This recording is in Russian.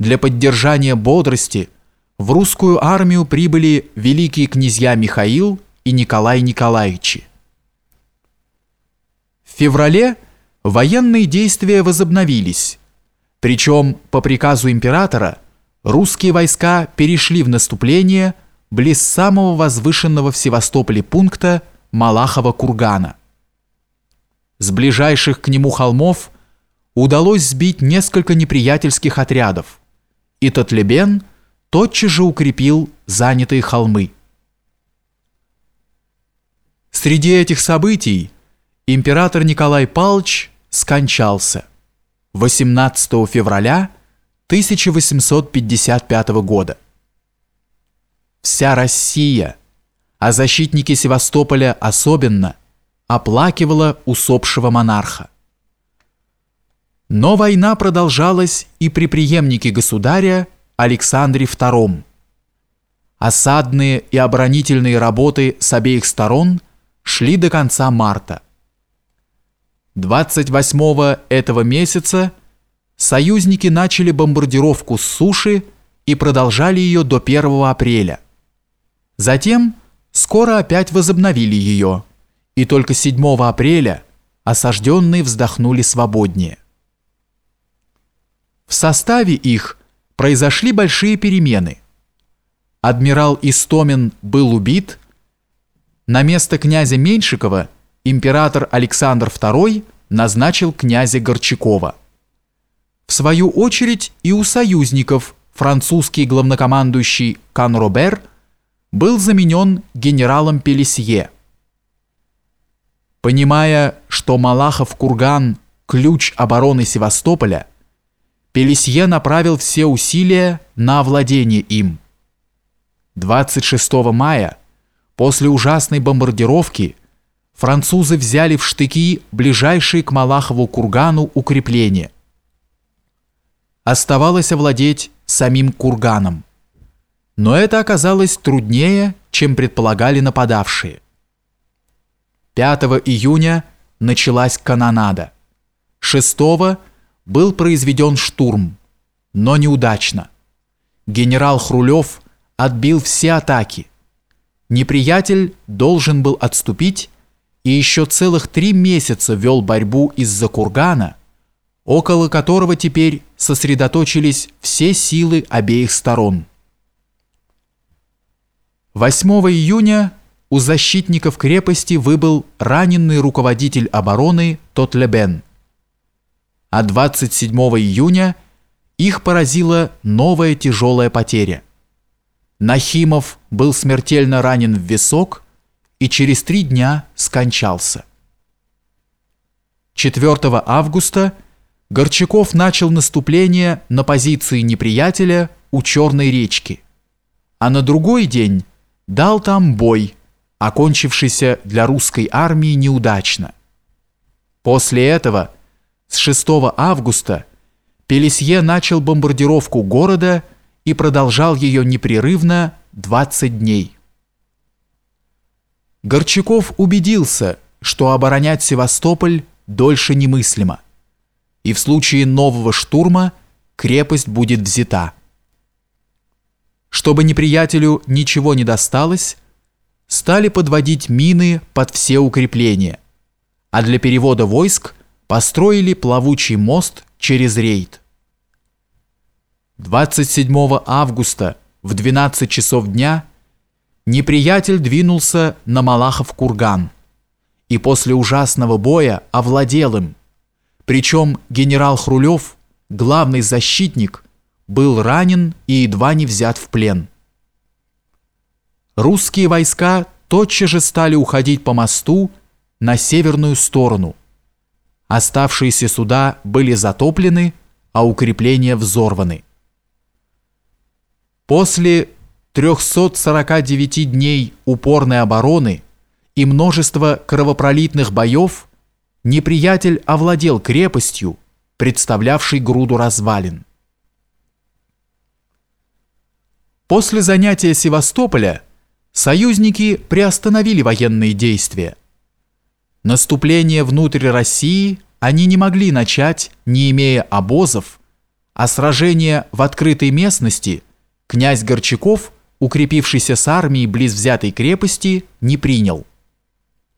для поддержания бодрости в русскую армию прибыли великие князья Михаил и Николай Николаевичи. В феврале военные действия возобновились, причем по приказу императора русские войска перешли в наступление близ самого возвышенного в Севастополе пункта Малахова кургана. С ближайших к нему холмов удалось сбить несколько неприятельских отрядов, и Татлебен тотчас же укрепил занятые холмы. Среди этих событий император Николай Павлович скончался 18 февраля 1855 года. Вся Россия, а защитники Севастополя особенно, оплакивала усопшего монарха. Но война продолжалась и при преемнике государя Александре II. Осадные и оборонительные работы с обеих сторон шли до конца марта. 28 этого месяца союзники начали бомбардировку с суши и продолжали ее до 1 апреля. Затем скоро опять возобновили ее, и только 7 апреля осажденные вздохнули свободнее. В составе их произошли большие перемены. Адмирал Истомин был убит, на место князя Меньшикова император Александр II назначил князя Горчакова. В свою очередь и у союзников французский главнокомандующий Канробер был заменен генералом Пелесье. Понимая, что Малахов-Курган – ключ обороны Севастополя, Пелесье направил все усилия на овладение им. 26 мая, после ужасной бомбардировки, французы взяли в штыки ближайшие к Малахову кургану укрепления. Оставалось овладеть самим курганом. Но это оказалось труднее, чем предполагали нападавшие. 5 июня началась канонада. 6 был произведен штурм, но неудачно. Генерал Хрулев отбил все атаки. Неприятель должен был отступить и еще целых три месяца вел борьбу из-за кургана, около которого теперь сосредоточились все силы обеих сторон. 8 июня у защитников крепости выбыл раненый руководитель обороны Тотлебен – а 27 июня их поразила новая тяжелая потеря. Нахимов был смертельно ранен в висок и через три дня скончался. 4 августа Горчаков начал наступление на позиции неприятеля у Черной речки, а на другой день дал там бой, окончившийся для русской армии неудачно. После этого – с 6 августа Пелесье начал бомбардировку города и продолжал ее непрерывно 20 дней. Горчаков убедился, что оборонять Севастополь дольше немыслимо, и в случае нового штурма крепость будет взята. Чтобы неприятелю ничего не досталось, стали подводить мины под все укрепления, а для перевода войск – построили плавучий мост через рейд. 27 августа в 12 часов дня неприятель двинулся на Малахов-Курган и после ужасного боя овладел им. Причем генерал Хрулев, главный защитник, был ранен и едва не взят в плен. Русские войска тотчас же стали уходить по мосту на северную сторону, Оставшиеся суда были затоплены, а укрепления взорваны. После 349 дней упорной обороны и множества кровопролитных боев неприятель овладел крепостью, представлявшей груду развалин. После занятия Севастополя союзники приостановили военные действия, Наступление внутрь России они не могли начать, не имея обозов, а сражение в открытой местности князь Горчаков, укрепившийся с армией близ взятой крепости, не принял.